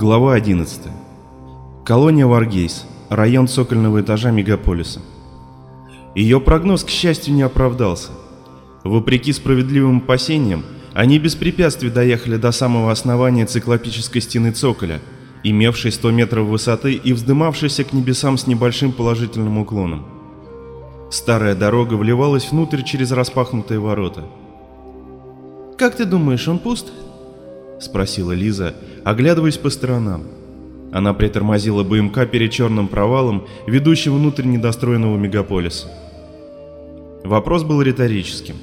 Глава 11. Колония Варгейс. Район цокольного этажа мегаполиса. Ее прогноз, к счастью, не оправдался. Вопреки справедливым опасениям, они без препятствий доехали до самого основания циклопической стены цоколя, имевшей 100 метров высоты и вздымавшейся к небесам с небольшим положительным уклоном. Старая дорога вливалась внутрь через распахнутые ворота. «Как ты думаешь, он пуст?» — спросила Лиза, оглядываясь по сторонам. Она притормозила БМК перед черным провалом, ведущим внутрь недостроенного мегаполиса. Вопрос был риторическим.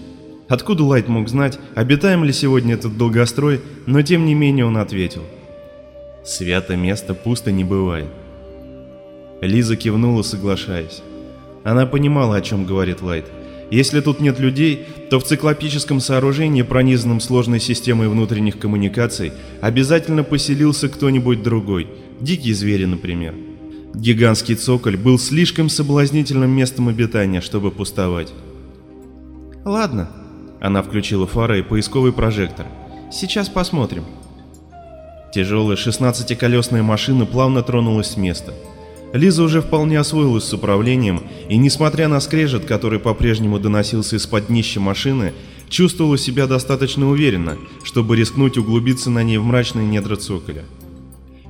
Откуда Лайт мог знать, обитаем ли сегодня этот долгострой, но тем не менее он ответил. Свято место пусто не бывает. Лиза кивнула, соглашаясь. Она понимала, о чем говорит Лайт. Если тут нет людей, то в циклопическом сооружении, пронизанном сложной системой внутренних коммуникаций, обязательно поселился кто-нибудь другой, дикие звери, например. Гигантский цоколь был слишком соблазнительным местом обитания, чтобы пустовать. «Ладно», — она включила фары и поисковый прожектор. «Сейчас посмотрим». Тяжелая 16-колесная машина плавно тронулась с места. Лиза уже вполне освоилась с управлением, и несмотря на скрежет, который по-прежнему доносился из-под днища машины, чувствовала себя достаточно уверенно, чтобы рискнуть углубиться на ней в мрачные недра цоколя.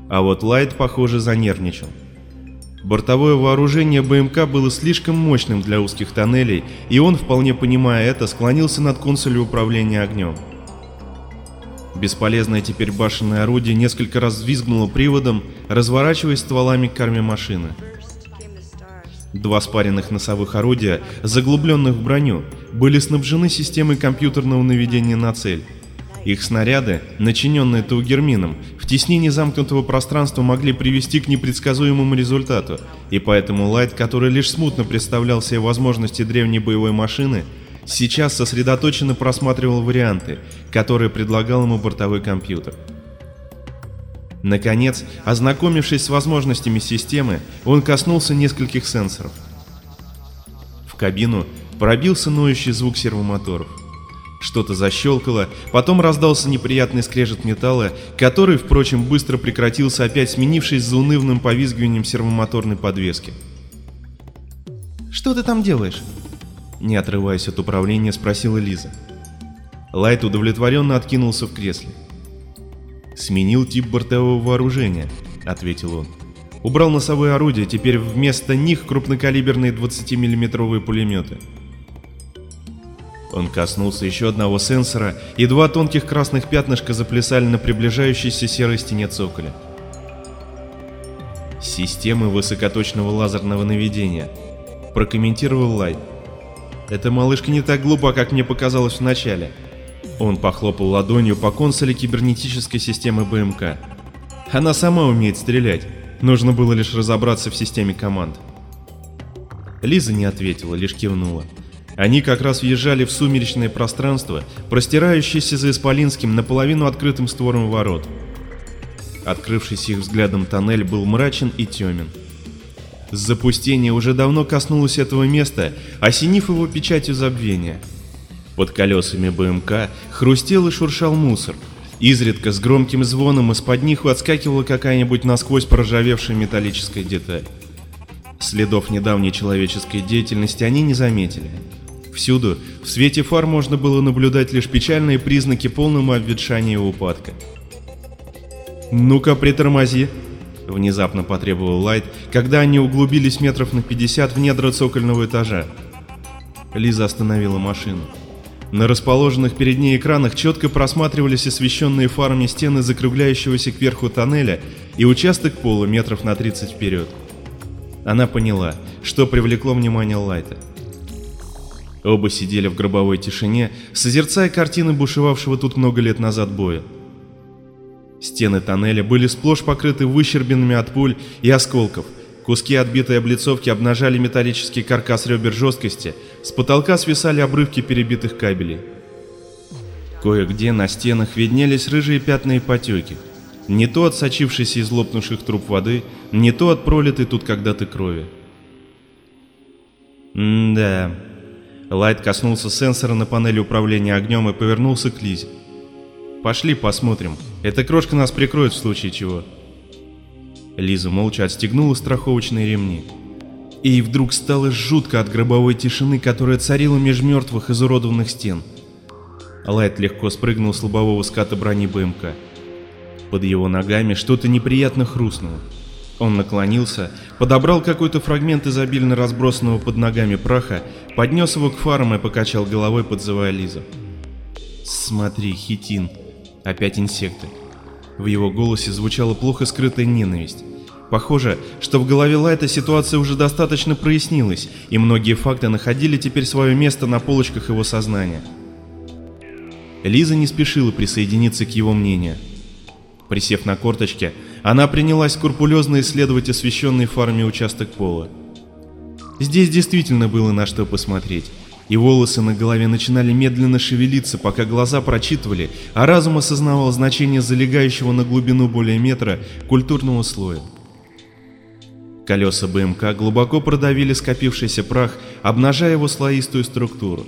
А вот Лайт, похоже, занервничал. Бортовое вооружение БМК было слишком мощным для узких тоннелей, и он, вполне понимая это, склонился над консолью управления огнем. Бесполезное теперь башенное орудие несколько раз взвизгнуло приводом, разворачиваясь стволами к корме машины. Два спаренных носовых орудия, заглубленных в броню, были снабжены системой компьютерного наведения на цель. Их снаряды, начиненные таугермином, в теснении замкнутого пространства могли привести к непредсказуемому результату, и поэтому Лайт, который лишь смутно представлял себе возможности древней боевой машины, сейчас сосредоточенно просматривал варианты, которые предлагал ему бортовой компьютер. Наконец, ознакомившись с возможностями системы, он коснулся нескольких сенсоров. В кабину пробился ноющий звук сервомоторов. Что-то защелкало, потом раздался неприятный скрежет металла, который, впрочем, быстро прекратился, опять сменившись заунывным повизгиванием сервомоторной подвески. «Что ты там делаешь?» Не отрываясь от управления, спросила Лиза. Лайт удовлетворенно откинулся в кресле. «Сменил тип бортового вооружения», — ответил он. «Убрал носовые орудия, теперь вместо них крупнокалиберные 20-миллиметровые пулеметы». Он коснулся еще одного сенсора, и два тонких красных пятнышка заплясали на приближающейся серой стене цоколя. «Системы высокоточного лазерного наведения», — прокомментировал Лайт. «Эта малышка не так глупа, как мне показалось вначале». Он похлопал ладонью по консоли кибернетической системы БМК. «Она сама умеет стрелять. Нужно было лишь разобраться в системе команд». Лиза не ответила, лишь кивнула. Они как раз въезжали в сумеречное пространство, простирающееся за Исполинским наполовину открытым створом ворот. Открывшийся их взглядом тоннель был мрачен и темен. Запустение уже давно коснулось этого места, осенив его печатью забвения. Под колесами БМК хрустел и шуршал мусор. Изредка с громким звоном из-под них отскакивала какая-нибудь насквозь проржавевшая металлическая деталь. Следов недавней человеческой деятельности они не заметили. Всюду, в свете фар можно было наблюдать лишь печальные признаки полного обветшания и упадка. «Ну-ка, притормози!» — внезапно потребовал Лайт, когда они углубились метров на 50 в недра цокольного этажа. Лиза остановила машину. На расположенных перед ней экранах четко просматривались освещенные фарами стены закругляющегося кверху тоннеля и участок пола метров на 30 вперед. Она поняла, что привлекло внимание Лайта. Оба сидели в гробовой тишине, созерцая картины бушевавшего тут много лет назад боя. Стены тоннеля были сплошь покрыты выщербинами от пуль и осколков. Куски отбитой облицовки обнажали металлический каркас ребер жесткости, с потолка свисали обрывки перебитых кабелей. Кое-где на стенах виднелись рыжие пятна и потеки. Не то от сочившейся из лопнувших труб воды, не то от пролитой тут когда-то крови. М-да, Лайт коснулся сенсора на панели управления огнем и повернулся к Лизе. «Пошли посмотрим. Эта крошка нас прикроет в случае чего». Лиза молча отстегнула страховочные ремни. И вдруг стало жутко от гробовой тишины, которая царила меж мертвых изуродованных стен. Лайт легко спрыгнул с лобового ската брони БМК. Под его ногами что-то неприятно хрустнуло. Он наклонился, подобрал какой-то фрагмент изобильно разбросанного под ногами праха, поднес его к фарам и покачал головой, подзывая Лизу. «Смотри, хитин. Опять инсекты». В его голосе звучала плохо скрытая ненависть. Похоже, что в голове Лайта ситуация уже достаточно прояснилась, и многие факты находили теперь свое место на полочках его сознания. Лиза не спешила присоединиться к его мнению. Присев на корточке, она принялась скрупулезно исследовать освещенный фарами участок пола. Здесь действительно было на что посмотреть, и волосы на голове начинали медленно шевелиться, пока глаза прочитывали, а разум осознавал значение залегающего на глубину более метра культурного слоя. Колеса БМК глубоко продавили скопившийся прах, обнажая его слоистую структуру.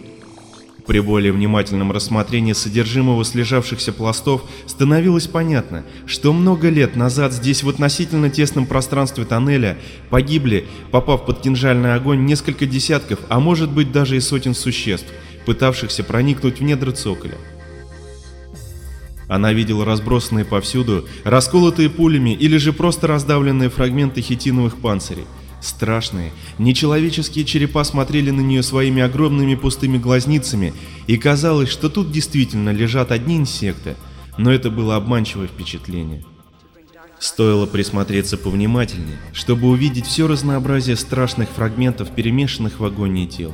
При более внимательном рассмотрении содержимого слежавшихся пластов становилось понятно, что много лет назад здесь в относительно тесном пространстве тоннеля погибли, попав под кинжальный огонь, несколько десятков, а может быть даже и сотен существ, пытавшихся проникнуть в недра цоколя. Она видела разбросанные повсюду, расколотые пулями или же просто раздавленные фрагменты хитиновых панцирей. Страшные, нечеловеческие черепа смотрели на нее своими огромными пустыми глазницами, и казалось, что тут действительно лежат одни инсекты, но это было обманчивое впечатление. Стоило присмотреться повнимательнее, чтобы увидеть все разнообразие страшных фрагментов, перемешанных в агонии тел.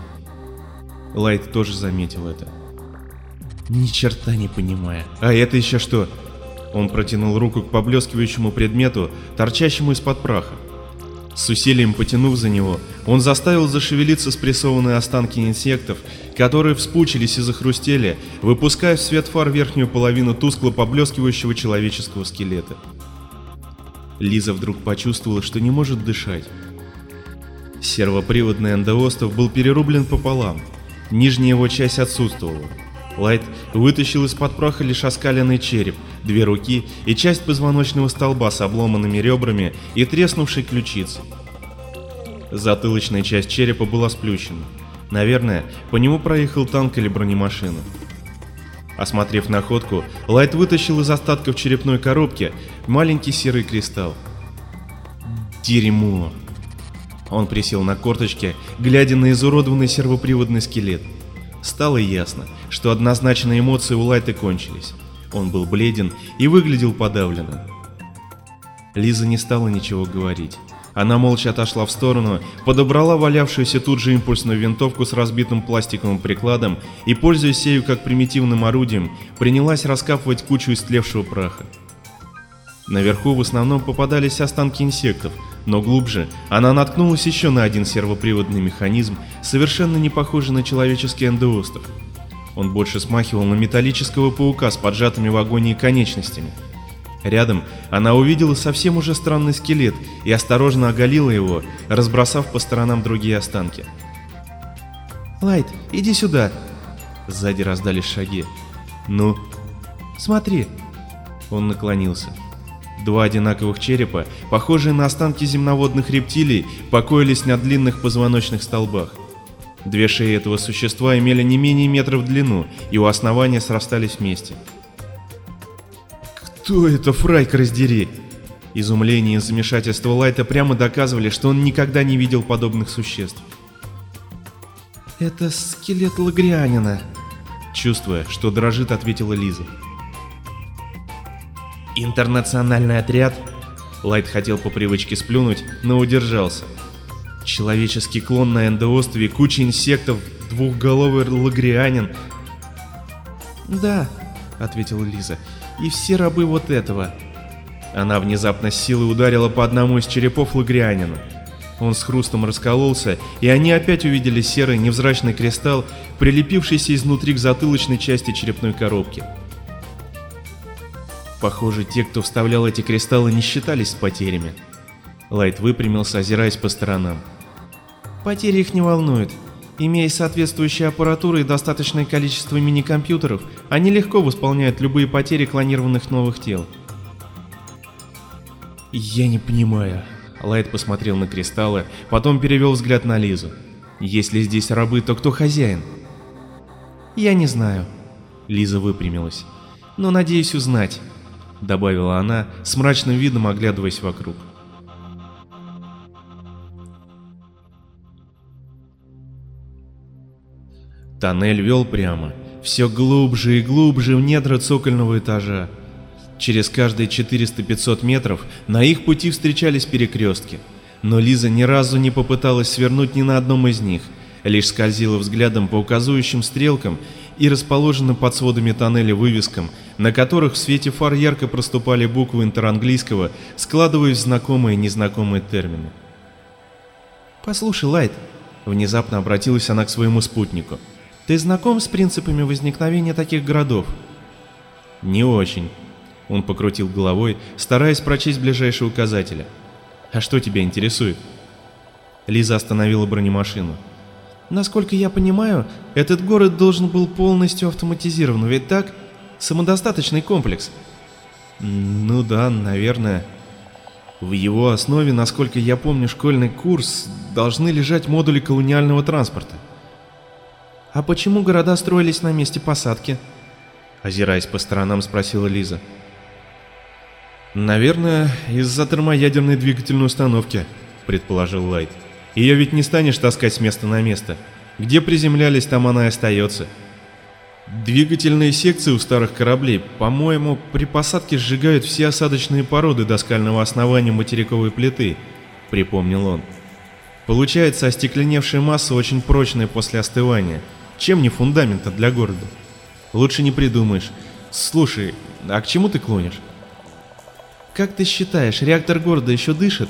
Лайт тоже заметил это. Ни черта не понимая. А это еще что? Он протянул руку к поблескивающему предмету, торчащему из-под праха. С усилием потянув за него, он заставил зашевелиться спрессованные останки инсектов, которые вспучились и захрустели, выпуская в свет фар верхнюю половину тускло поблескивающего человеческого скелета. Лиза вдруг почувствовала, что не может дышать. Сервоприводный эндоостов был перерублен пополам, нижняя его часть отсутствовала. Лайт вытащил из-под праха лишь оскаленный череп, две руки и часть позвоночного столба с обломанными ребрами и треснувшей ключицей. Затылочная часть черепа была сплющена. Наверное, по нему проехал танк или бронемашина. Осмотрев находку, Лайт вытащил из остатков черепной коробки маленький серый кристалл. Дерьмо. Он присел на корточки, глядя на изуродованный сервоприводный скелет. Стало ясно, что однозначно эмоции у Лайта кончились. Он был бледен и выглядел подавленным. Лиза не стала ничего говорить. Она молча отошла в сторону, подобрала валявшуюся тут же импульсную винтовку с разбитым пластиковым прикладом и, пользуясь ею как примитивным орудием, принялась раскапывать кучу истлевшего праха. Наверху в основном попадались останки инсектов, но глубже она наткнулась еще на один сервоприводный механизм, совершенно не похожий на человеческий эндоостров. Он больше смахивал на металлического паука с поджатыми в агонии конечностями. Рядом она увидела совсем уже странный скелет и осторожно оголила его, разбросав по сторонам другие останки. «Лайт, иди сюда!» Сзади раздались шаги. «Ну?» «Смотри!» Он наклонился. Два одинаковых черепа, похожие на останки земноводных рептилий, покоились на длинных позвоночных столбах. Две шеи этого существа имели не менее метра в длину и у основания срастались вместе. «Кто это, Фрайк, раздери?» Изумление и замешательство Лайта прямо доказывали, что он никогда не видел подобных существ. «Это скелет лагрианина», чувствуя, что дрожит, ответила Лиза. «Интернациональный отряд?» Лайт хотел по привычке сплюнуть, но удержался. Человеческий клон на эндоострове, куча инсектов, двухголовый лагрианин. «Да», — ответила Лиза, — «и все рабы вот этого». Она внезапно с силой ударила по одному из черепов лагрианина. Он с хрустом раскололся, и они опять увидели серый невзрачный кристалл, прилепившийся изнутри к затылочной части черепной коробки. Похоже, те, кто вставлял эти кристаллы, не считались с потерями. Лайт выпрямился, озираясь по сторонам. Потери их не волнуют. Имея соответствующую аппаратуру и достаточное количество мини-компьютеров, они легко восполняют любые потери клонированных новых тел. Я не понимаю. Лайт посмотрел на кристаллы, потом перевел взгляд на Лизу. Если здесь рабы, то кто хозяин? Я не знаю. Лиза выпрямилась. Но надеюсь узнать, добавила она, с мрачным видом оглядываясь вокруг. Тоннель вел прямо, все глубже и глубже в недра цокольного этажа. Через каждые 400-500 метров на их пути встречались перекрестки, но Лиза ни разу не попыталась свернуть ни на одном из них, лишь скользила взглядом по указывающим стрелкам и расположенным под сводами тоннеля вывескам, на которых в свете фар ярко проступали буквы интеранглийского, складываясь в знакомые и незнакомые термины. «Послушай, Лайт», — внезапно обратилась она к своему спутнику, — ты знаком с принципами возникновения таких городов? Не очень. Он покрутил головой, стараясь прочесть ближайшие указатели. А что тебя интересует? Лиза остановила бронемашину. Насколько я понимаю, этот город должен был полностью автоматизирован, ведь так? Самодостаточный комплекс. Ну да, наверное. В его основе, насколько я помню школьный курс, должны лежать модули колониального транспорта. «А почему города строились на месте посадки?» Озираясь по сторонам, спросила Лиза. «Наверное, из-за термоядерной двигательной установки», — предположил Лайт. «Ее ведь не станешь таскать с места на место. Где приземлялись, там она и остается. Двигательные секции у старых кораблей, по-моему, при посадке сжигают все осадочные породы до скального основания материковой плиты», — припомнил он. «Получается, остекленевшая масса очень прочная после остывания» Чем не фундамента для города? Лучше не придумаешь. Слушай, а к чему ты клонишь? Как ты считаешь, реактор города еще дышит?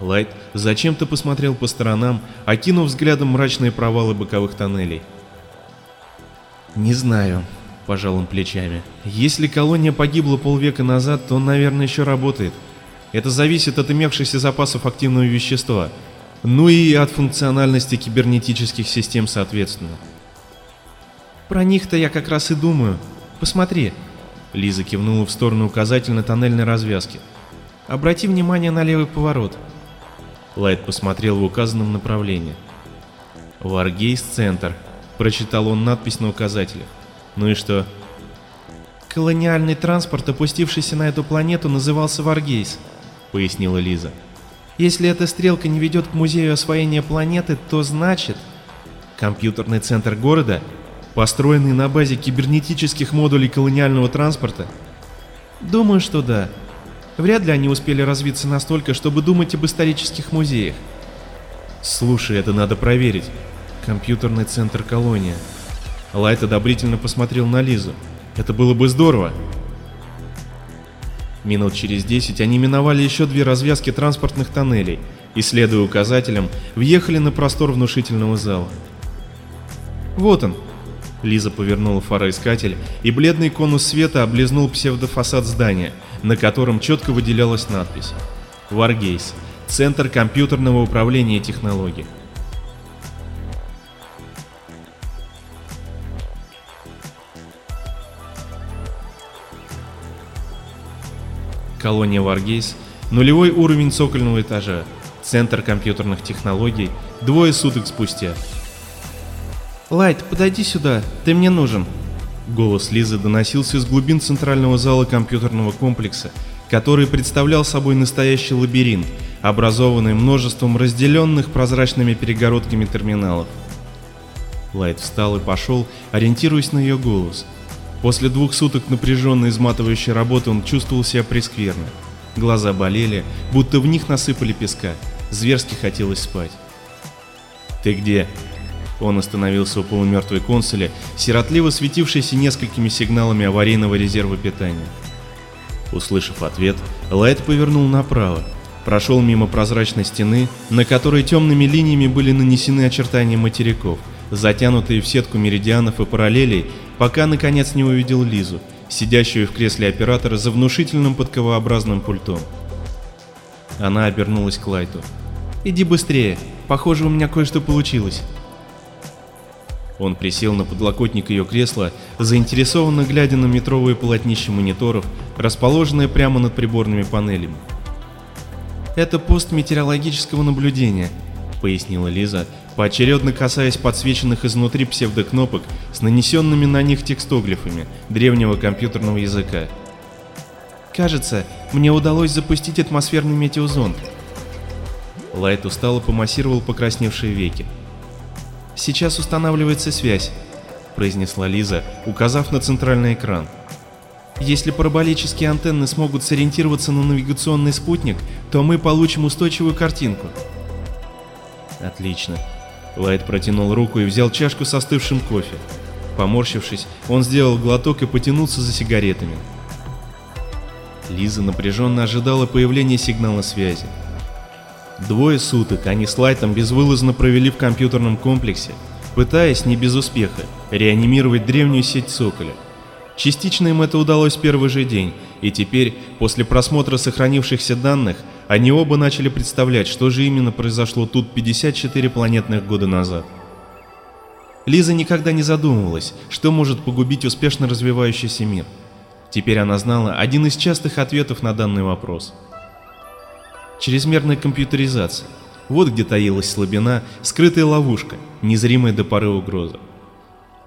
Лайт зачем-то посмотрел по сторонам, окинув взглядом мрачные провалы боковых тоннелей. «Не знаю», — пожал он плечами. «Если колония погибла полвека назад, то он, наверное, еще работает. Это зависит от имевшихся запасов активного вещества. Ну и от функциональности кибернетических систем соответственно. Про них-то я как раз и думаю. Посмотри. Лиза кивнула в сторону указательной тоннельной развязки. Обрати внимание на левый поворот. Лайт посмотрел в указанном направлении. «Варгейс-центр», — прочитал он надпись на указателе. «Ну и что?» «Колониальный транспорт, опустившийся на эту планету, назывался Варгейс», — пояснила Лиза. Если эта стрелка не ведет к музею освоения планеты, то значит... Компьютерный центр города, построенный на базе кибернетических модулей колониального транспорта? Думаю, что да. Вряд ли они успели развиться настолько, чтобы думать об исторических музеях. Слушай, это надо проверить. Компьютерный центр колония. Лайт одобрительно посмотрел на Лизу. Это было бы здорово. Минут через десять они миновали еще две развязки транспортных тоннелей и, следуя указателям, въехали на простор внушительного зала. «Вот он!» Лиза повернула фароискатель, и бледный конус света облизнул псевдофасад здания, на котором четко выделялась надпись «Варгейс. Центр компьютерного управления технологий». Колония Варгейс, нулевой уровень цокольного этажа, центр компьютерных технологий, двое суток спустя. «Лайт, подойди сюда, ты мне нужен!» Голос Лизы доносился из глубин центрального зала компьютерного комплекса, который представлял собой настоящий лабиринт, образованный множеством разделенных прозрачными перегородками терминалов. Лайт встал и пошел, ориентируясь на ее голос – После двух суток напряженной изматывающей работы он чувствовал себя прескверно. Глаза болели, будто в них насыпали песка. Зверски хотелось спать. «Ты где?» Он остановился у полумертвой консоли, сиротливо светившейся несколькими сигналами аварийного резерва питания. Услышав ответ, Лайт повернул направо, прошел мимо прозрачной стены, на которой темными линиями были нанесены очертания материков, затянутые в сетку меридианов и параллелей, пока наконец не увидел Лизу, сидящую в кресле оператора за внушительным подковообразным пультом. Она обернулась к Лайту. «Иди быстрее, похоже, у меня кое-что получилось». Он присел на подлокотник ее кресла, заинтересованно глядя на метровые полотнища мониторов, расположенные прямо над приборными панелями. Это пост метеорологического наблюдения, пояснила Лиза, поочередно касаясь подсвеченных изнутри псевдокнопок с нанесенными на них текстоглифами древнего компьютерного языка. Кажется, мне удалось запустить атмосферный метеозонд. Лайт устало помассировал покрасневшие веки. «Сейчас устанавливается связь», — произнесла Лиза, указав на центральный экран. «Если параболические антенны смогут сориентироваться на навигационный спутник, то мы получим устойчивую картинку». «Отлично». Лайт протянул руку и взял чашку с остывшим кофе. Поморщившись, он сделал глоток и потянулся за сигаретами. Лиза напряженно ожидала появления сигнала связи. Двое суток они с Лайтом безвылазно провели в компьютерном комплексе, пытаясь не без успеха реанимировать древнюю сеть Цоколя. Частично им это удалось в первый же день, и теперь, после просмотра сохранившихся данных, они оба начали представлять, что же именно произошло тут 54 планетных года назад. Лиза никогда не задумывалась, что может погубить успешно развивающийся мир. Теперь она знала один из частых ответов на данный вопрос – Чрезмерная компьютеризация. Вот где таилась слабина, скрытая ловушка, незримая до поры угроза.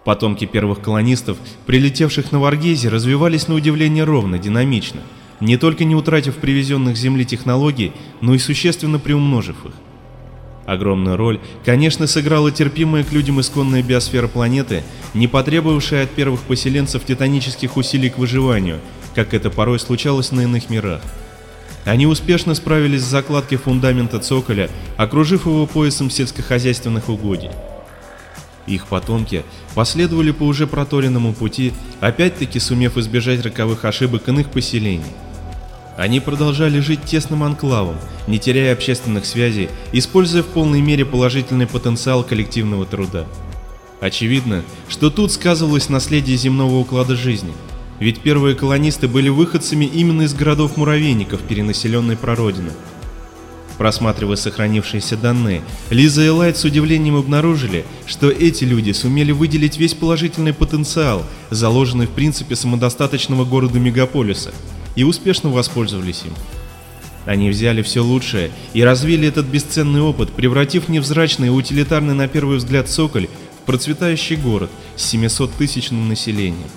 Потомки первых колонистов, прилетевших на Варгезе, развивались на удивление ровно, динамично, не только не утратив привезенных Земли технологий, но и существенно приумножив их. Огромную роль, конечно, сыграла терпимая к людям исконная биосфера планеты, не потребовавшая от первых поселенцев титанических усилий к выживанию, как это порой случалось на иных мирах. Они успешно справились с закладкой фундамента цоколя, окружив его поясом сельскохозяйственных угодий. Их потомки последовали по уже проторенному пути, опять-таки сумев избежать роковых ошибок иных поселений. Они продолжали жить тесным анклавом, не теряя общественных связей, используя в полной мере положительный потенциал коллективного труда. Очевидно, что тут сказывалось наследие земного уклада жизни – ведь первые колонисты были выходцами именно из городов-муравейников перенаселенной прародины. Просматривая сохранившиеся данные, Лиза и Лайт с удивлением обнаружили, что эти люди сумели выделить весь положительный потенциал, заложенный в принципе самодостаточного города-мегаполиса, и успешно воспользовались им. Они взяли все лучшее и развили этот бесценный опыт, превратив невзрачный и утилитарный на первый взгляд Соколь в процветающий город с 700-тысячным населением.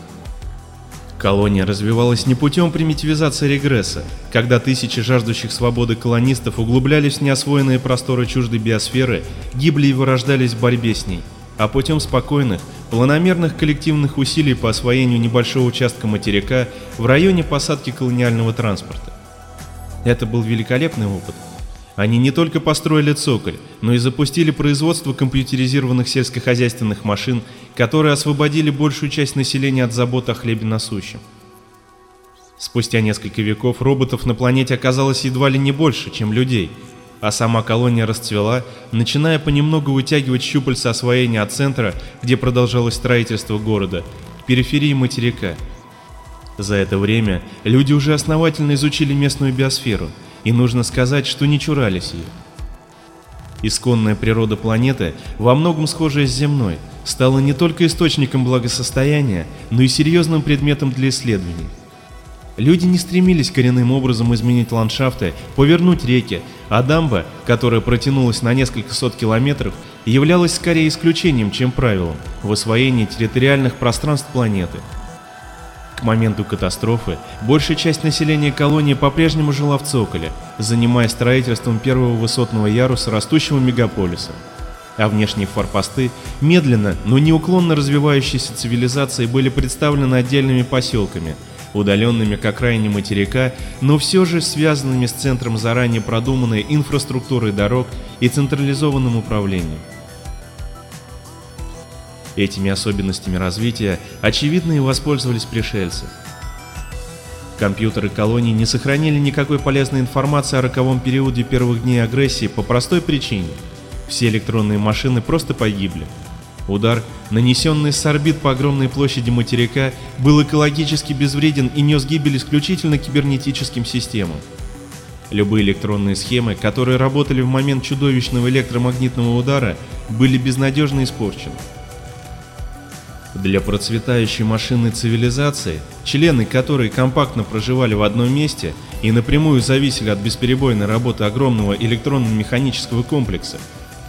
Колония развивалась не путем примитивизации регресса, когда тысячи жаждущих свободы колонистов углублялись в неосвоенные просторы чуждой биосферы, гибли и вырождались в борьбе с ней, а путем спокойных, планомерных коллективных усилий по освоению небольшого участка материка в районе посадки колониального транспорта. Это был великолепный опыт. Они не только построили цоколь, но и запустили производство компьютеризированных сельскохозяйственных машин, которые освободили большую часть населения от забот о хлебе насущем. Спустя несколько веков роботов на планете оказалось едва ли не больше, чем людей, а сама колония расцвела, начиная понемногу вытягивать щупальца освоения от центра, где продолжалось строительство города, к периферии материка. За это время люди уже основательно изучили местную биосферу – и нужно сказать, что не чурались ее. Исконная природа планеты, во многом схожая с земной, стала не только источником благосостояния, но и серьезным предметом для исследований. Люди не стремились коренным образом изменить ландшафты, повернуть реки, а дамба, которая протянулась на несколько сот километров, являлась скорее исключением, чем правилом в освоении территориальных пространств планеты – к моменту катастрофы большая часть населения колонии по-прежнему жила в Цоколе, занимаясь строительством первого высотного яруса растущего мегаполиса. А внешние форпосты, медленно, но неуклонно развивающиеся цивилизации были представлены отдельными поселками, удаленными к окраине материка, но все же связанными с центром заранее продуманной инфраструктурой дорог и централизованным управлением. Этими особенностями развития очевидно и воспользовались пришельцы. Компьютеры колонии не сохранили никакой полезной информации о роковом периоде первых дней агрессии по простой причине. Все электронные машины просто погибли. Удар, нанесенный с орбит по огромной площади материка, был экологически безвреден и нес гибель исключительно кибернетическим системам. Любые электронные схемы, которые работали в момент чудовищного электромагнитного удара, были безнадежно испорчены. Для процветающей машинной цивилизации, члены которой компактно проживали в одном месте и напрямую зависели от бесперебойной работы огромного электронно-механического комплекса,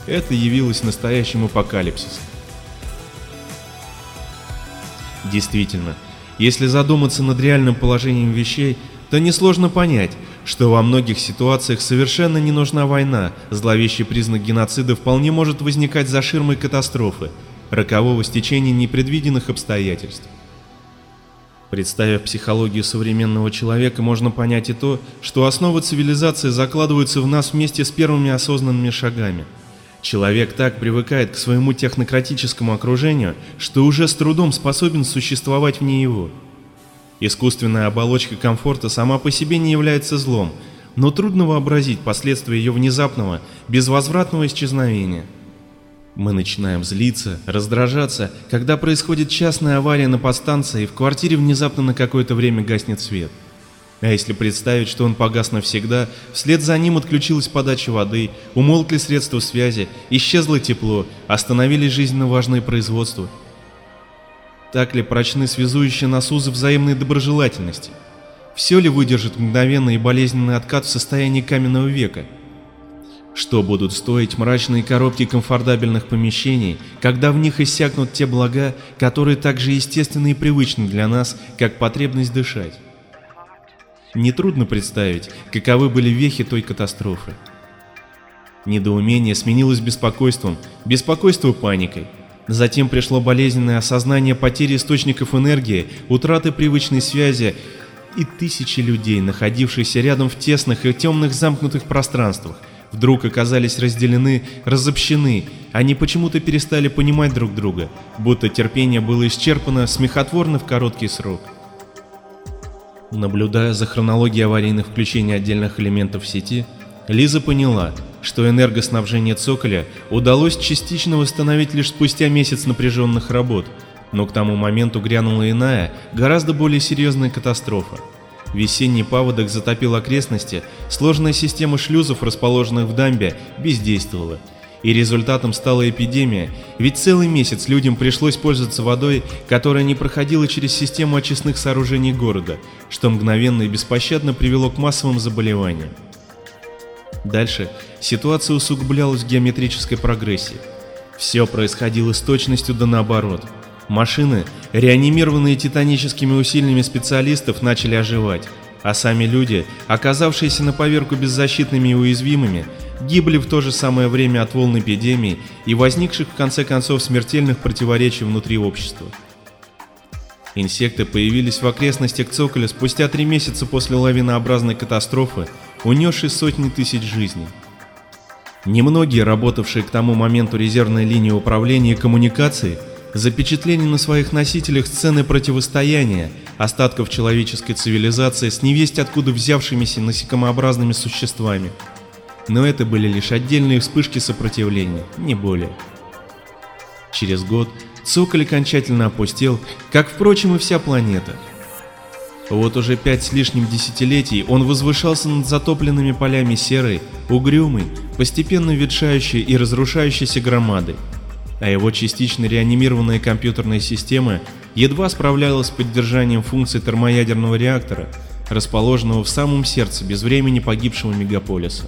это явилось настоящим апокалипсисом. Действительно, если задуматься над реальным положением вещей, то несложно понять, что во многих ситуациях совершенно не нужна война, зловещий признак геноцида вполне может возникать за ширмой катастрофы, рокового стечения непредвиденных обстоятельств. Представив психологию современного человека, можно понять и то, что основы цивилизации закладываются в нас вместе с первыми осознанными шагами. Человек так привыкает к своему технократическому окружению, что уже с трудом способен существовать вне его. Искусственная оболочка комфорта сама по себе не является злом, но трудно вообразить последствия ее внезапного, безвозвратного исчезновения. Мы начинаем злиться, раздражаться, когда происходит частная авария на подстанции и в квартире внезапно на какое-то время гаснет свет. А если представить, что он погас навсегда, вслед за ним отключилась подача воды, умолкли средства связи, исчезло тепло, остановились жизненно важные производства – так ли прочны связующие нас узы взаимной доброжелательности? Все ли выдержит мгновенный и болезненный откат в состоянии каменного века? Что будут стоить мрачные коробки комфортабельных помещений, когда в них иссякнут те блага, которые так же естественны и привычны для нас, как потребность дышать? Нетрудно представить, каковы были вехи той катастрофы. Недоумение сменилось беспокойством, беспокойство паникой, Затем пришло болезненное осознание потери источников энергии, утраты привычной связи и тысячи людей, находившихся рядом в тесных и темных замкнутых пространствах, вдруг оказались разделены, разобщены, они почему-то перестали понимать друг друга, будто терпение было исчерпано смехотворно в короткий срок. Наблюдая за хронологией аварийных включений отдельных элементов сети, Лиза поняла, что энергоснабжение цоколя удалось частично восстановить лишь спустя месяц напряженных работ, но к тому моменту грянула иная, гораздо более серьезная катастрофа. Весенний паводок затопил окрестности, сложная система шлюзов, расположенных в дамбе, бездействовала. И результатом стала эпидемия, ведь целый месяц людям пришлось пользоваться водой, которая не проходила через систему очистных сооружений города, что мгновенно и беспощадно привело к массовым заболеваниям. Дальше ситуация усугублялась в геометрической прогрессии. Все происходило с точностью да наоборот. Машины, реанимированные титаническими усилиями специалистов, начали оживать, а сами люди, оказавшиеся на поверку беззащитными и уязвимыми, гибли в то же самое время от волн эпидемий и возникших в конце концов смертельных противоречий внутри общества. Инсекты появились в окрестностях Цоколя спустя три месяца после лавинообразной катастрофы унесший сотни тысяч жизней. Немногие, работавшие к тому моменту резервной линии управления и коммуникации, запечатлели на своих носителях сцены противостояния остатков человеческой цивилизации с невесть откуда взявшимися насекомообразными существами. Но это были лишь отдельные вспышки сопротивления, не более. Через год Цоколь окончательно опустел, как, впрочем, и вся планета – вот уже пять с лишним десятилетий он возвышался над затопленными полями серой, угрюмой, постепенно ветшающей и разрушающейся громадой, а его частично реанимированная компьютерная система едва справлялась с поддержанием функций термоядерного реактора, расположенного в самом сердце безвремени погибшего мегаполиса.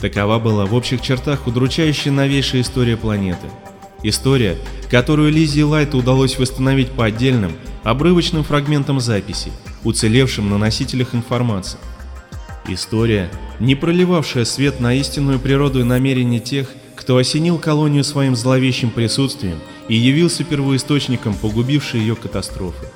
Такова была в общих чертах удручающая новейшая история планеты. История, которую Лизе и Лайту удалось восстановить по отдельным, обрывочным фрагментом записи, уцелевшим на носителях информации. История, не проливавшая свет на истинную природу и намерения тех, кто осенил колонию своим зловещим присутствием и явился первоисточником погубившей ее катастрофы.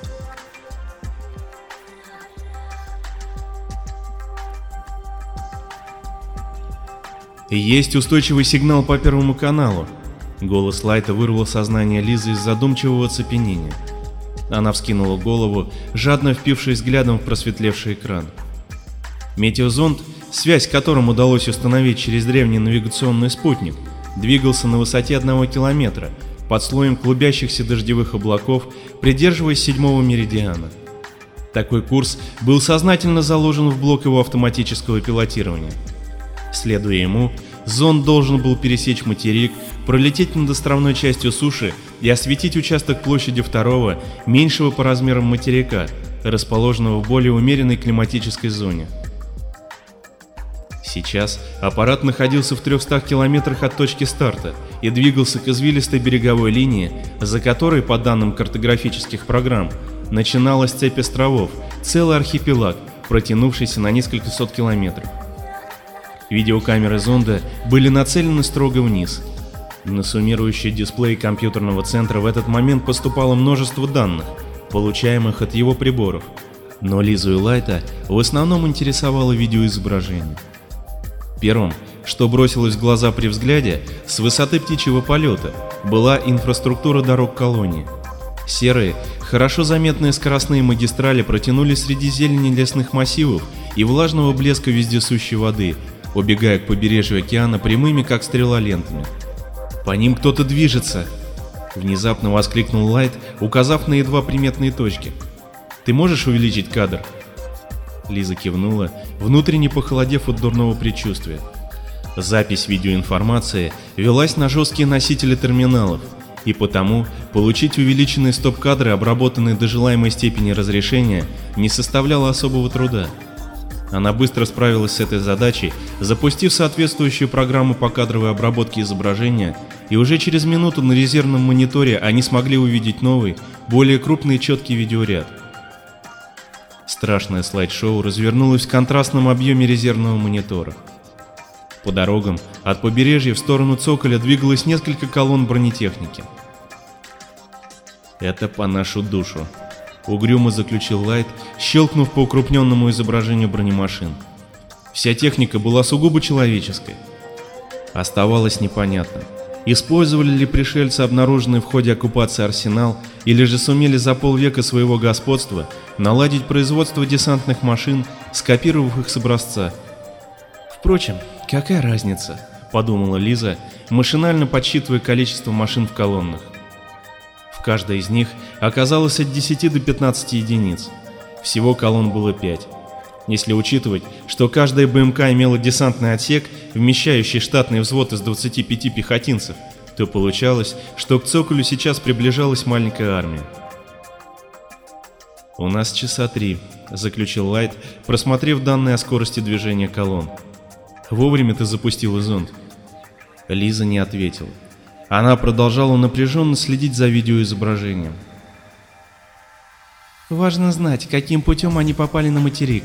Есть устойчивый сигнал по первому каналу. Голос Лайта вырвал сознание Лизы из задумчивого цепенения. Она вскинула голову, жадно впившись взглядом в просветлевший экран. Метеозонд, связь которым удалось установить через древний навигационный спутник, двигался на высоте одного километра, под слоем клубящихся дождевых облаков, придерживаясь седьмого меридиана. Такой курс был сознательно заложен в блок его автоматического пилотирования. Следуя ему, зонд должен был пересечь материк, пролететь над островной частью суши и осветить участок площади второго, меньшего по размерам материка, расположенного в более умеренной климатической зоне. Сейчас аппарат находился в 300 километрах от точки старта и двигался к извилистой береговой линии, за которой, по данным картографических программ, начиналась цепь островов, целый архипелаг, протянувшийся на несколько сот километров. Видеокамеры зонда были нацелены строго вниз. На суммирующий дисплей компьютерного центра в этот момент поступало множество данных, получаемых от его приборов, но Лизу и Лайта в основном интересовало видеоизображение. Первым, что бросилось в глаза при взгляде, с высоты птичьего полета, была инфраструктура дорог колонии. Серые, хорошо заметные скоростные магистрали протянулись среди зелени лесных массивов и влажного блеска вездесущей воды, убегая к побережью океана прямыми, как стрела лентами. «По ним кто-то движется!» Внезапно воскликнул Лайт, указав на едва приметные точки. «Ты можешь увеличить кадр?» Лиза кивнула, внутренне похолодев от дурного предчувствия. Запись видеоинформации велась на жесткие носители терминалов, и потому получить увеличенные стоп-кадры, обработанные до желаемой степени разрешения, не составляло особого труда. Она быстро справилась с этой задачей, запустив соответствующую программу по кадровой обработке изображения, и уже через минуту на резервном мониторе они смогли увидеть новый, более крупный и четкий видеоряд. Страшное слайд-шоу развернулось в контрастном объеме резервного монитора. По дорогам от побережья в сторону Цоколя двигалось несколько колонн бронетехники. «Это по нашу душу», — угрюмо заключил Лайт, щелкнув по укрупненному изображению бронемашин. Вся техника была сугубо человеческой. Оставалось непонятным, Использовали ли пришельцы обнаруженный в ходе оккупации арсенал, или же сумели за полвека своего господства наладить производство десантных машин, скопировав их с образца? Впрочем, какая разница, подумала Лиза, машинально подсчитывая количество машин в колоннах. В каждой из них оказалось от 10 до 15 единиц. Всего колонн было 5. Если учитывать, что каждая БМК имела десантный отсек, вмещающий штатный взвод из 25 пехотинцев, то получалось, что к Цоколю сейчас приближалась маленькая армия. «У нас часа три», — заключил Лайт, просмотрев данные о скорости движения колонн. «Вовремя ты запустила зонд». Лиза не ответила. Она продолжала напряженно следить за видеоизображением. «Важно знать, каким путем они попали на материк»,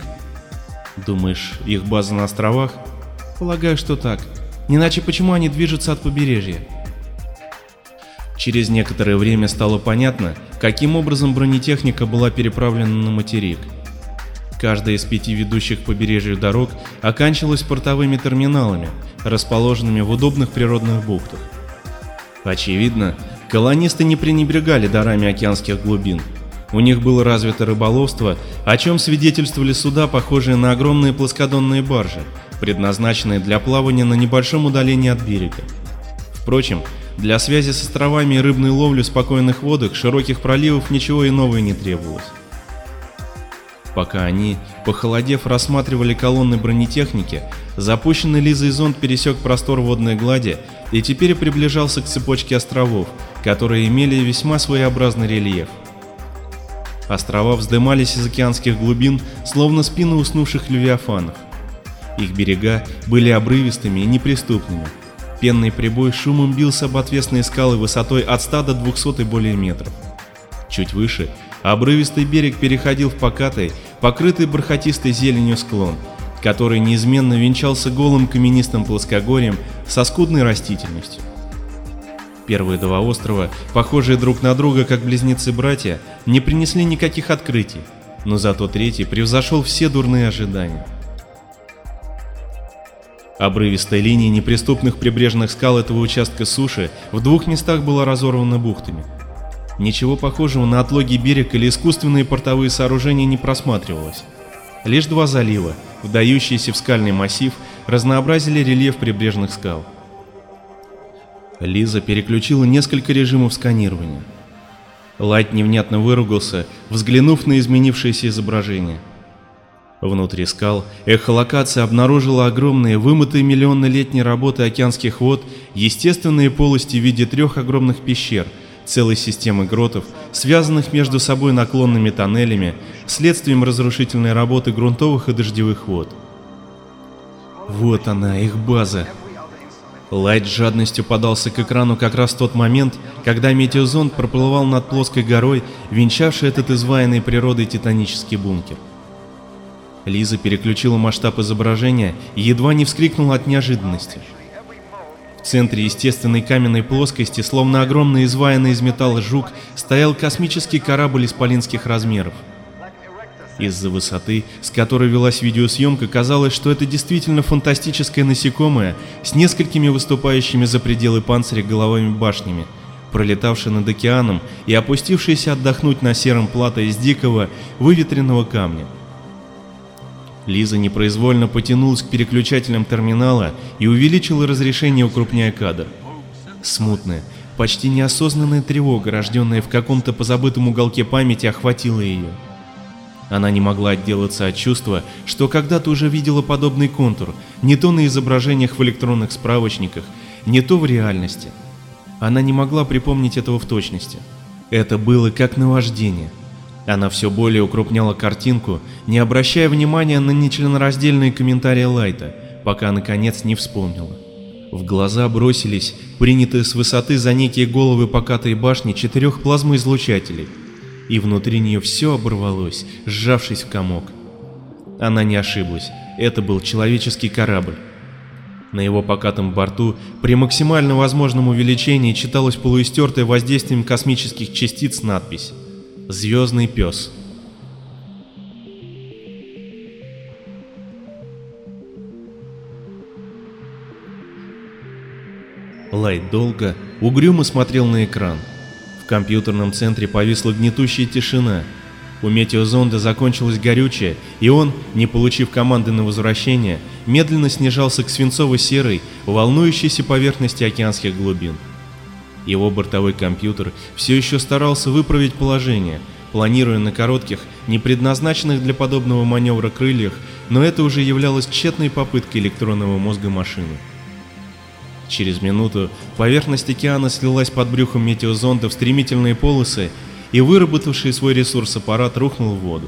Думаешь, их база на островах? Полагаю, что так. Иначе почему они движутся от побережья? Через некоторое время стало понятно, каким образом бронетехника была переправлена на материк. Каждая из пяти ведущих к побережью дорог оканчивалась портовыми терминалами, расположенными в удобных природных бухтах. Очевидно, колонисты не пренебрегали дарами океанских глубин – у них было развито рыболовство, о чем свидетельствовали суда, похожие на огромные плоскодонные баржи, предназначенные для плавания на небольшом удалении от берега. Впрочем, для связи с островами и рыбной ловли в спокойных водах широких проливов ничего иного и не требовалось. Пока они, похолодев, рассматривали колонны бронетехники, запущенный Лизой зонд пересек простор водной глади и теперь приближался к цепочке островов, которые имели весьма своеобразный рельеф. Острова вздымались из океанских глубин, словно спины уснувших левиафанов. Их берега были обрывистыми и неприступными. Пенный прибой шумом бился об отвесные скалы высотой от 100 до 200 и более метров. Чуть выше обрывистый берег переходил в покатый, покрытый бархатистой зеленью склон, который неизменно венчался голым каменистым плоскогорьем со скудной растительностью. Первые два острова, похожие друг на друга как близнецы-братья, не принесли никаких открытий, но зато третий превзошел все дурные ожидания. Обрывистая линия неприступных прибрежных скал этого участка суши в двух местах была разорвана бухтами. Ничего похожего на отлогий берег или искусственные портовые сооружения не просматривалось. Лишь два залива, вдающиеся в скальный массив, разнообразили рельеф прибрежных скал. Лиза переключила несколько режимов сканирования. Лайт невнятно выругался, взглянув на изменившееся изображение. Внутри скал эхолокация обнаружила огромные, вымытые миллионнолетней работы океанских вод, естественные полости в виде трех огромных пещер, целой системы гротов, связанных между собой наклонными тоннелями, следствием разрушительной работы грунтовых и дождевых вод. Вот она, их база. Лайт с жадностью подался к экрану как раз в тот момент, когда метеозонд проплывал над плоской горой, венчавший этот изваянный природой титанический бункер. Лиза переключила масштаб изображения и едва не вскрикнула от неожиданности. В центре естественной каменной плоскости, словно огромный изваянный из металла жук, стоял космический корабль исполинских размеров. Из-за высоты, с которой велась видеосъемка, казалось, что это действительно фантастическое насекомое с несколькими выступающими за пределы панциря головами башнями, пролетавшее над океаном и опустившееся отдохнуть на сером плато из дикого, выветренного камня. Лиза непроизвольно потянулась к переключателям терминала и увеличила разрешение, укрупняя кадр. Смутная, почти неосознанная тревога, рожденная в каком-то позабытом уголке памяти, охватила ее. Она не могла отделаться от чувства, что когда-то уже видела подобный контур, не то на изображениях в электронных справочниках, не то в реальности. Она не могла припомнить этого в точности. Это было как наваждение. Она все более укрупняла картинку, не обращая внимания на нечленораздельные комментарии Лайта, пока наконец не вспомнила. В глаза бросились принятые с высоты за некие головы покатой башни четырех плазмоизлучателей, и внутри нее все оборвалось, сжавшись в комок. Она не ошиблась, это был человеческий корабль. На его покатом борту при максимально возможном увеличении читалась полуистертая воздействием космических частиц надпись Звездный пес. Лайт долго, угрюмо смотрел на экран. Компьютерном центре повисла гнетущая тишина. У метеозонда закончилось горючее, и он, не получив команды на возвращение, медленно снижался к свинцово-серой, волнующейся поверхности океанских глубин. Его бортовой компьютер все еще старался выправить положение, планируя на коротких, не предназначенных для подобного маневра крыльях, но это уже являлось тщетной попыткой электронного мозга машины. Через минуту поверхность океана слилась под брюхом метеозонда в стремительные полосы, и выработавший свой ресурс аппарат рухнул в воду.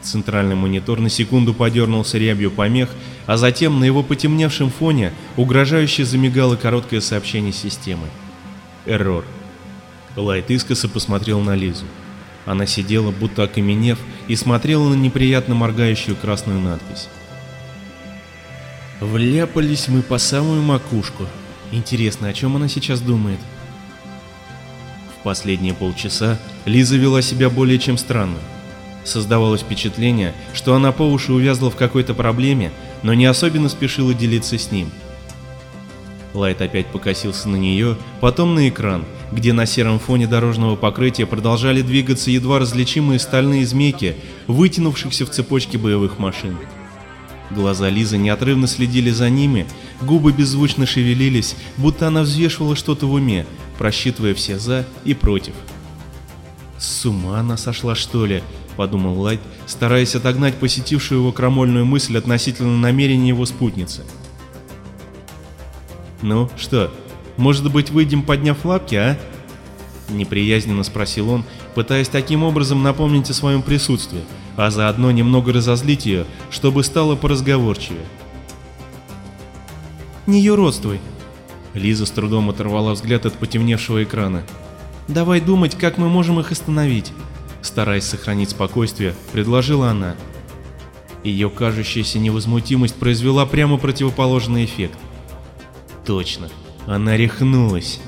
Центральный монитор на секунду подернулся рябью помех, а затем на его потемневшем фоне угрожающе замигало короткое сообщение системы. Эррор. Лайт искоса посмотрел на Лизу. Она сидела, будто окаменев, и смотрела на неприятно моргающую красную надпись. Вляпались мы по самую макушку. Интересно, о чем она сейчас думает? В последние полчаса Лиза вела себя более чем странно. Создавалось впечатление, что она по уши увязла в какой-то проблеме, но не особенно спешила делиться с ним – Лайт опять покосился на нее, потом на экран, где на сером фоне дорожного покрытия продолжали двигаться едва различимые стальные змейки, вытянувшихся в цепочке боевых машин. Глаза Лизы неотрывно следили за ними, губы беззвучно шевелились, будто она взвешивала что-то в уме, просчитывая все «за» и «против». «С ума она сошла, что ли?» — подумал Лайт, стараясь отогнать посетившую его крамольную мысль относительно намерения его спутницы. «Ну, что, может быть, выйдем, подняв лапки, а?» Неприязненно спросил он, пытаясь таким образом напомнить о своем присутствии, а заодно немного разозлить ее, чтобы стало поразговорчивее. «Не юродствуй!» Лиза с трудом оторвала взгляд от потемневшего экрана. «Давай думать, как мы можем их остановить!» Стараясь сохранить спокойствие, предложила она. Ее кажущаяся невозмутимость произвела прямо противоположный эффект. Точно, она рехнулась.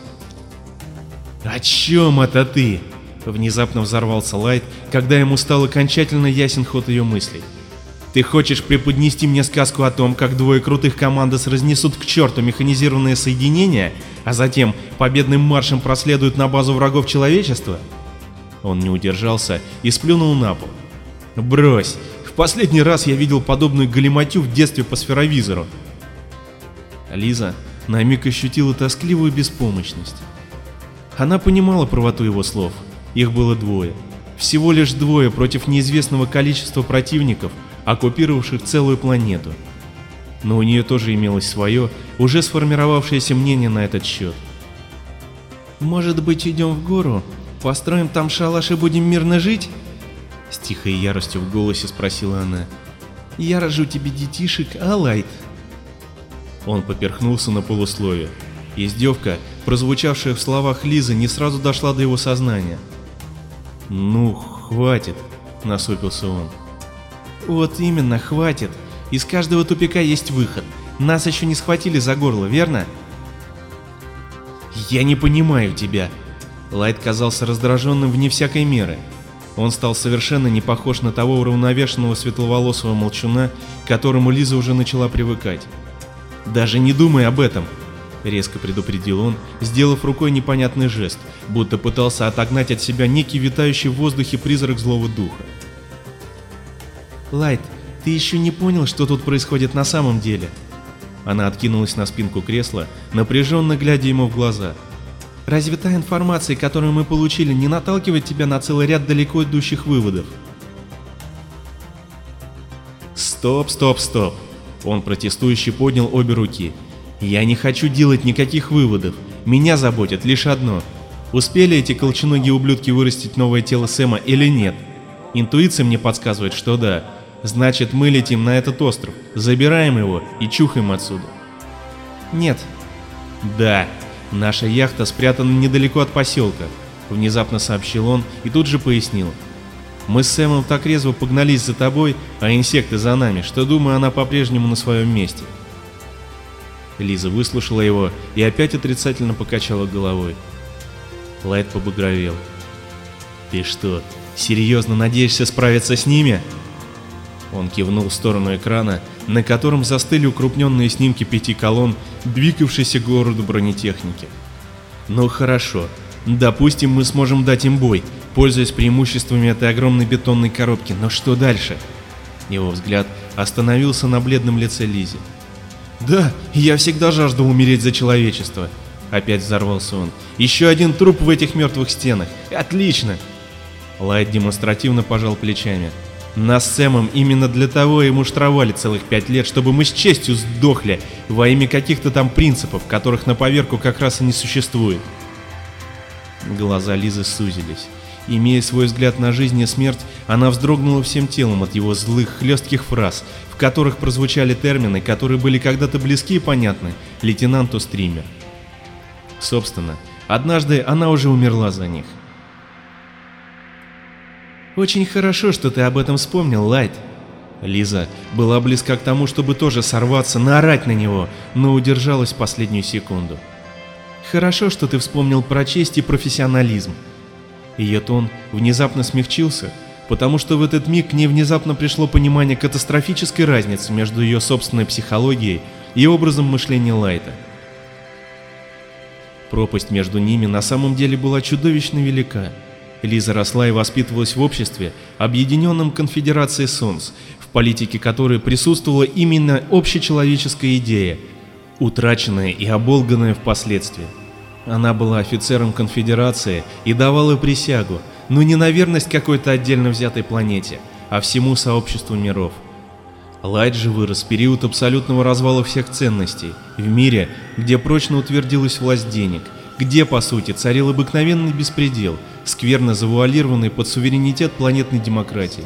«О чем это ты?» Внезапно взорвался Лайт, когда ему стал окончательно ясен ход ее мыслей. «Ты хочешь преподнести мне сказку о том, как двое крутых командос разнесут к черту механизированное соединение, а затем победным маршем проследуют на базу врагов человечества?» Он не удержался и сплюнул на пол. «Брось! В последний раз я видел подобную галиматью в детстве по сферовизору». Лиза на миг ощутила тоскливую беспомощность. Она понимала правоту его слов. Их было двое. Всего лишь двое против неизвестного количества противников, оккупировавших целую планету. Но у нее тоже имелось свое, уже сформировавшееся мнение на этот счет. «Может быть, идем в гору? Построим там шалаш и будем мирно жить?» С тихой яростью в голосе спросила она. «Я рожу тебе детишек, а Лайт?» Он поперхнулся на полусловие. Издевка, прозвучавшая в словах Лизы, не сразу дошла до его сознания. «Ну, хватит», — насупился он. «Вот именно, хватит. Из каждого тупика есть выход. Нас еще не схватили за горло, верно?» «Я не понимаю тебя». Лайт казался раздраженным вне всякой меры. Он стал совершенно не похож на того уравновешенного светловолосого молчуна, к которому Лиза уже начала привыкать. «Даже не думай об этом!» — резко предупредил он, сделав рукой непонятный жест, будто пытался отогнать от себя некий витающий в воздухе призрак злого духа. «Лайт, ты еще не понял, что тут происходит на самом деле?» Она откинулась на спинку кресла, напряженно глядя ему в глаза. «Разве та информация, которую мы получили, не наталкивает тебя на целый ряд далеко идущих выводов?» «Стоп, стоп, стоп!» Он протестующе поднял обе руки. «Я не хочу делать никаких выводов. Меня заботит лишь одно. Успели эти колченогие ублюдки вырастить новое тело Сэма или нет? Интуиция мне подсказывает, что да. Значит, мы летим на этот остров, забираем его и чухаем отсюда. Нет. Да, наша яхта спрятана недалеко от поселка, внезапно сообщил он и тут же пояснил. Мы с Сэмом так резво погнались за тобой, а инсекты за нами, что думаю, она по-прежнему на своем месте. Лиза выслушала его и опять отрицательно покачала головой. Лайт побагровел. «Ты что, серьезно надеешься справиться с ними?» Он кивнул в сторону экрана, на котором застыли укрупненные снимки пяти колонн, двигавшейся к городу бронетехники. «Ну хорошо, допустим, мы сможем дать им бой, пользуясь преимуществами этой огромной бетонной коробки, но что дальше?» Его взгляд остановился на бледном лице Лизи. «Да, я всегда жаждал умереть за человечество», — опять взорвался он. «Еще один труп в этих мертвых стенах. Отлично!» Лайт демонстративно пожал плечами. Нас с Сэмом именно для того и муштровали целых пять лет, чтобы мы с честью сдохли во имя каких-то там принципов, которых на поверку как раз и не существует. Глаза Лизы сузились. Имея свой взгляд на жизнь и смерть, она вздрогнула всем телом от его злых, хлестких фраз, в которых прозвучали термины, которые были когда-то близки и понятны лейтенанту Стример. Собственно, однажды она уже умерла за них. «Очень хорошо, что ты об этом вспомнил, Лайт». Лиза была близка к тому, чтобы тоже сорваться, наорать на него, но удержалась последнюю секунду. «Хорошо, что ты вспомнил про честь и профессионализм». Ее тон внезапно смягчился, потому что в этот миг к ней внезапно пришло понимание катастрофической разницы между ее собственной психологией и образом мышления Лайта. Пропасть между ними на самом деле была чудовищно велика. Лиза росла и воспитывалась в обществе, объединенном конфедерацией Солнц, в политике которой присутствовала именно общечеловеческая идея, утраченная и оболганная впоследствии. Она была офицером конфедерации и давала присягу, но не на верность какой-то отдельно взятой планете, а всему сообществу миров. Лайт же вырос в период абсолютного развала всех ценностей, в мире, где прочно утвердилась власть денег, где, по сути, царил обыкновенный беспредел – скверно завуалированный под суверенитет планетной демократии.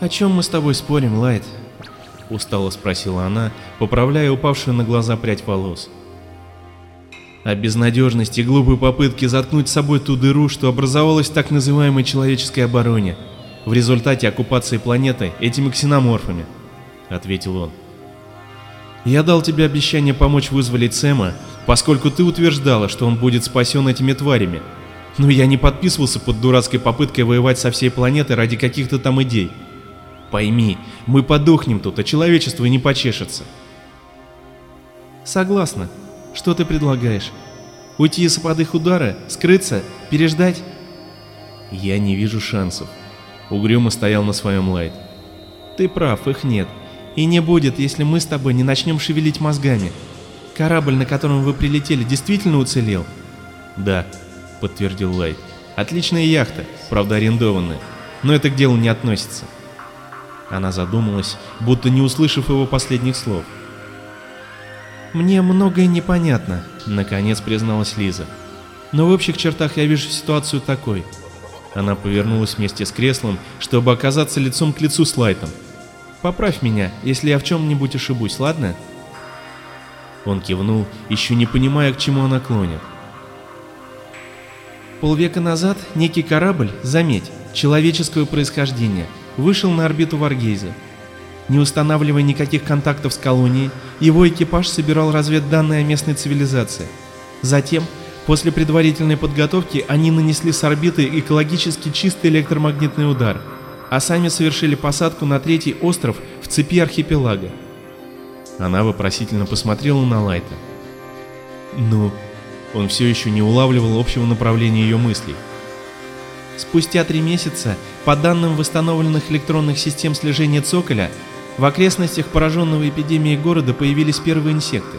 «О чем мы с тобой спорим, Лайт?» — устало спросила она, поправляя упавшую на глаза прядь волос. О безнадежности и глупой попытке заткнуть собой ту дыру, что образовалась в так называемой человеческой обороне, в результате оккупации планеты этими ксеноморфами, — ответил он. Я дал тебе обещание помочь вызволить Сэма, поскольку ты утверждала, что он будет спасен этими тварями, но я не подписывался под дурацкой попыткой воевать со всей планетой ради каких-то там идей. Пойми, мы подохнем тут, а человечество не почешется. Согласна. Что ты предлагаешь? Уйти из-под их удара? Скрыться? Переждать? Я не вижу шансов. Угрюмо стоял на своем лайт. Ты прав, их нет. И не будет, если мы с тобой не начнем шевелить мозгами. Корабль, на котором вы прилетели, действительно уцелел? Да, подтвердил Лайт. Отличная яхта, правда арендованная, но это к делу не относится. Она задумалась, будто не услышав его последних слов. «Мне многое непонятно», — наконец призналась Лиза. «Но в общих чертах я вижу ситуацию такой. Она повернулась вместе с креслом, чтобы оказаться лицом к лицу с Лайтом. «Поправь меня, если я в чем-нибудь ошибусь, ладно?» Он кивнул, еще не понимая, к чему она клонит. Полвека назад некий корабль, заметь, человеческого происхождения, вышел на орбиту Варгейза. Не устанавливая никаких контактов с колонией, его экипаж собирал разведданные о местной цивилизации. Затем, после предварительной подготовки, они нанесли с орбиты экологически чистый электромагнитный удар, а сами совершили посадку на третий остров в цепи архипелага. Она вопросительно посмотрела на Лайта. «Ну, он все еще не улавливал общего направления ее мыслей. Спустя три месяца, по данным восстановленных электронных систем слежения цоколя, в окрестностях пораженного эпидемией города появились первые инсекты.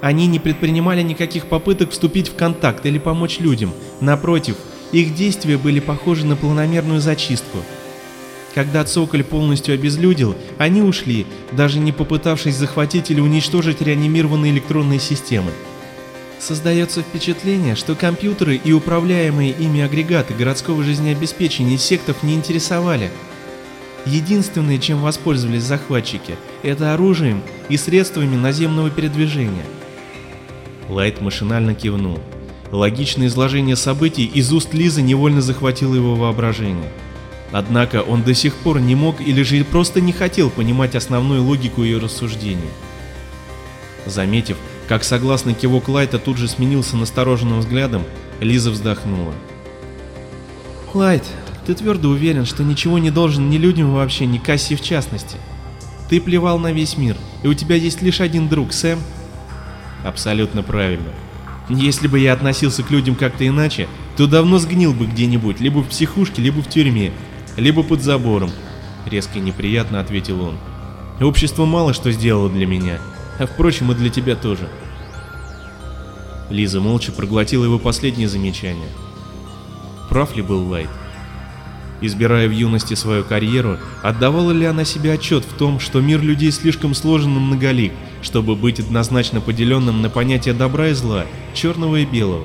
Они не предпринимали никаких попыток вступить в контакт или помочь людям, напротив, их действия были похожи на планомерную зачистку. Когда Цоколь полностью обезлюдил, они ушли, даже не попытавшись захватить или уничтожить реанимированные электронные системы. Создается впечатление, что компьютеры и управляемые ими агрегаты городского жизнеобеспечения сектов не интересовали. Единственное, чем воспользовались захватчики, это оружием и средствами наземного передвижения. Лайт машинально кивнул. Логичное изложение событий из уст Лизы невольно захватило его воображение. Однако он до сих пор не мог или же просто не хотел понимать основную логику ее рассуждений. Заметив, как согласный кивок Лайта тут же сменился настороженным взглядом, Лиза вздохнула. «Лайт, ты твердо уверен, что ничего не должен ни людям вообще, ни Касси в частности. Ты плевал на весь мир, и у тебя есть лишь один друг, Сэм?» «Абсолютно правильно. Если бы я относился к людям как-то иначе, то давно сгнил бы где-нибудь, либо в психушке, либо в тюрьме, либо под забором», — резко и неприятно ответил он. «Общество мало что сделало для меня, а впрочем и для тебя тоже. Лиза молча проглотила его последнее замечание. Прав ли был Лайт? Избирая в юности свою карьеру, отдавала ли она себе отчет в том, что мир людей слишком сложен и многолик, чтобы быть однозначно поделенным на понятия добра и зла, черного и белого?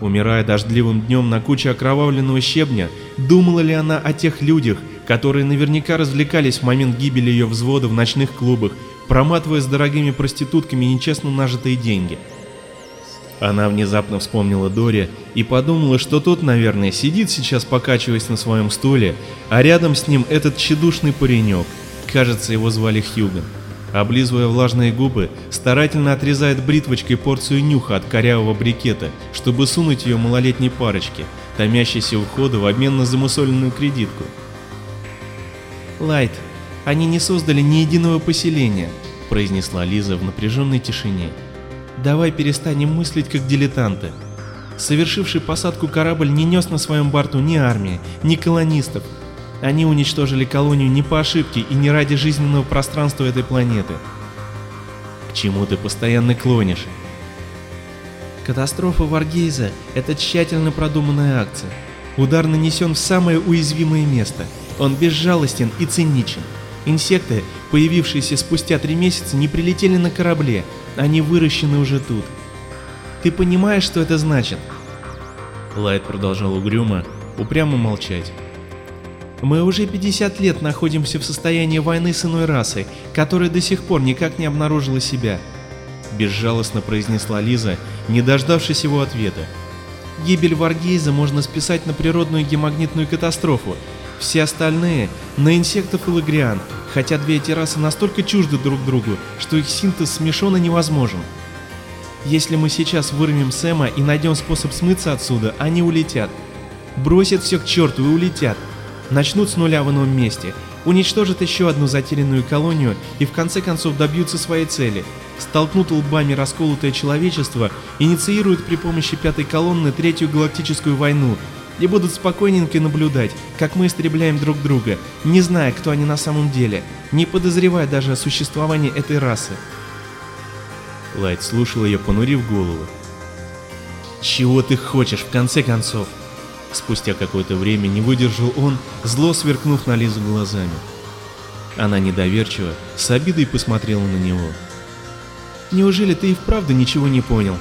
Умирая дождливым днем на куче окровавленного щебня, думала ли она о тех людях, которые наверняка развлекались в момент гибели ее взвода в ночных клубах, проматывая с дорогими проститутками нечестно нажитые деньги. Она внезапно вспомнила Дори и подумала, что тот, наверное, сидит сейчас покачиваясь на своем стуле, а рядом с ним этот тщедушный паренек, кажется, его звали Хьюган, облизывая влажные губы, старательно отрезает бритвочкой порцию нюха от корявого брикета, чтобы сунуть ее малолетней парочке, томящейся у входа в обмен на замусоленную кредитку. «Лайт, они не создали ни единого поселения», — произнесла Лиза в напряженной тишине. «Давай перестанем мыслить как дилетанты. Совершивший посадку корабль не нес на своем борту ни армии, ни колонистов. Они уничтожили колонию не по ошибке и не ради жизненного пространства этой планеты. К чему ты постоянно клонишь? Катастрофа Варгейза – это тщательно продуманная акция. Удар нанесен в самое уязвимое место. Он безжалостен и циничен. Инсекты, появившиеся спустя три месяца, не прилетели на корабле, они выращены уже тут. Ты понимаешь, что это значит? Лайт продолжал угрюмо, упрямо молчать. Мы уже 50 лет находимся в состоянии войны с иной расой, которая до сих пор никак не обнаружила себя. Безжалостно произнесла Лиза, не дождавшись его ответа. Гибель Варгейза можно списать на природную гемагнитную катастрофу, все остальные — на инсектов и лагриан, хотя две эти расы настолько чужды друг другу, что их синтез смешон и невозможен. Если мы сейчас вырвем Сэма и найдем способ смыться отсюда, они улетят. Бросят все к черту и улетят. Начнут с нуля в ином месте, уничтожат еще одну затерянную колонию и в конце концов добьются своей цели. Столкнут лбами расколотое человечество, инициируют при помощи пятой колонны Третью Галактическую войну и будут спокойненько наблюдать, как мы истребляем друг друга, не зная, кто они на самом деле, не подозревая даже о существовании этой расы. Лайт слушал ее, понурив голову. «Чего ты хочешь, в конце концов?» Спустя какое-то время не выдержал он, зло сверкнув на Лизу глазами. Она недоверчиво, с обидой посмотрела на него. «Неужели ты и вправду ничего не понял?»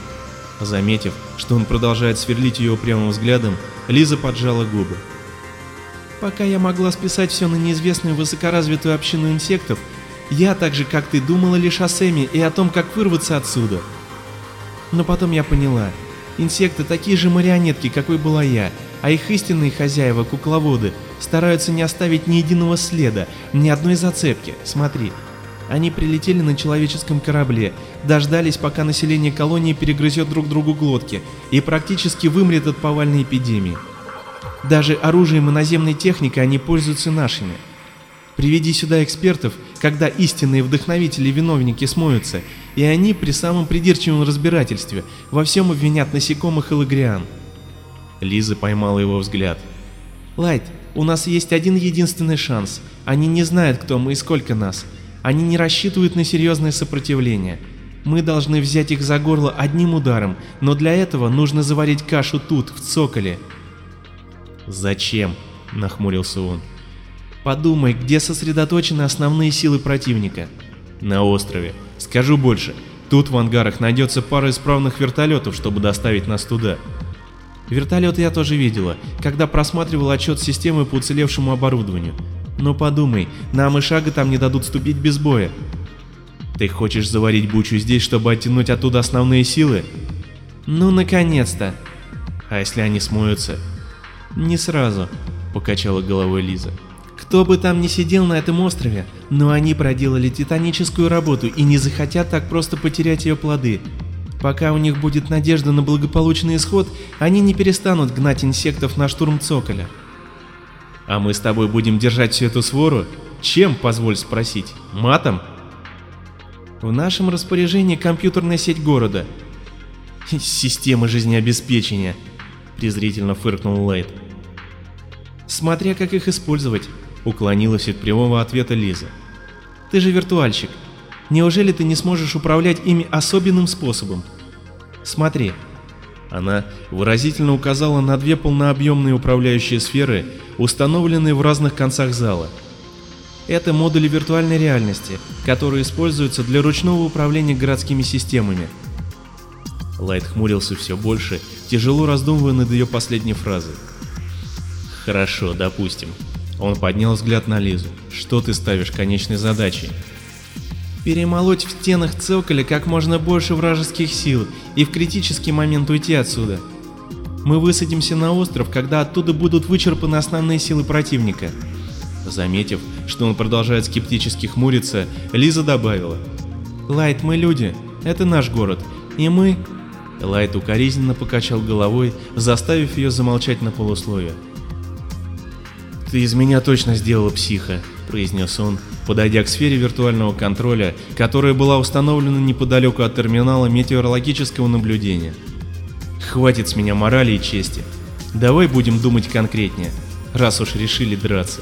Заметив, что он продолжает сверлить ее прямым взглядом, Лиза поджала губы. Пока я могла списать все на неизвестную высокоразвитую общину инсектов, я так же, как ты, думала лишь о Сэме и о том, как вырваться отсюда. Но потом я поняла, инсекты такие же марионетки, какой была я, а их истинные хозяева, кукловоды, стараются не оставить ни единого следа, ни одной зацепки. Смотри. Они прилетели на человеческом корабле, дождались, пока население колонии перегрызет друг другу глотки и практически вымрет от повальной эпидемии. Даже оружием и наземной техникой они пользуются нашими. Приведи сюда экспертов, когда истинные вдохновители и виновники смоются, и они при самом придирчивом разбирательстве во всем обвинят насекомых и лагриан. Лиза поймала его взгляд. «Лайт, у нас есть один единственный шанс. Они не знают, кто мы и сколько нас. Они не рассчитывают на серьезное сопротивление. Мы должны взять их за горло одним ударом, но для этого нужно заварить кашу тут, в цоколе». «Зачем?» – нахмурился он. Подумай, где сосредоточены основные силы противника. На острове. Скажу больше, тут в ангарах найдется пара исправных вертолетов, чтобы доставить нас туда. Вертолеты я тоже видела, когда просматривал отчет системы по уцелевшему оборудованию. Но подумай, нам и шага там не дадут ступить без боя. Ты хочешь заварить бучу здесь, чтобы оттянуть оттуда основные силы? Ну, наконец-то. А если они смоются? Не сразу, покачала головой Лиза. Кто бы там ни сидел на этом острове, но они проделали титаническую работу и не захотят так просто потерять ее плоды. Пока у них будет надежда на благополучный исход, они не перестанут гнать инсектов на штурм цоколя. А мы с тобой будем держать всю эту свору? Чем, позволь спросить? Матом? В нашем распоряжении компьютерная сеть города. Система жизнеобеспечения, презрительно фыркнул Лейт. Смотря как их использовать. Уклонилась от прямого ответа Лиза. «Ты же виртуальщик. Неужели ты не сможешь управлять ими особенным способом? Смотри». Она выразительно указала на две полнообъемные управляющие сферы, установленные в разных концах зала. Это модули виртуальной реальности, которые используются для ручного управления городскими системами. Лайт хмурился все больше, тяжело раздумывая над ее последней фразой. «Хорошо, допустим. Он поднял взгляд на Лизу. «Что ты ставишь конечной задачей?» «Перемолоть в стенах цоколя как можно больше вражеских сил и в критический момент уйти отсюда. Мы высадимся на остров, когда оттуда будут вычерпаны основные силы противника». Заметив, что он продолжает скептически хмуриться, Лиза добавила. «Лайт, мы люди. Это наш город. И мы...» Лайт укоризненно покачал головой, заставив ее замолчать на полусловие. «Ты из меня точно сделала психа», — произнес он, подойдя к сфере виртуального контроля, которая была установлена неподалеку от терминала метеорологического наблюдения. «Хватит с меня морали и чести. Давай будем думать конкретнее, раз уж решили драться».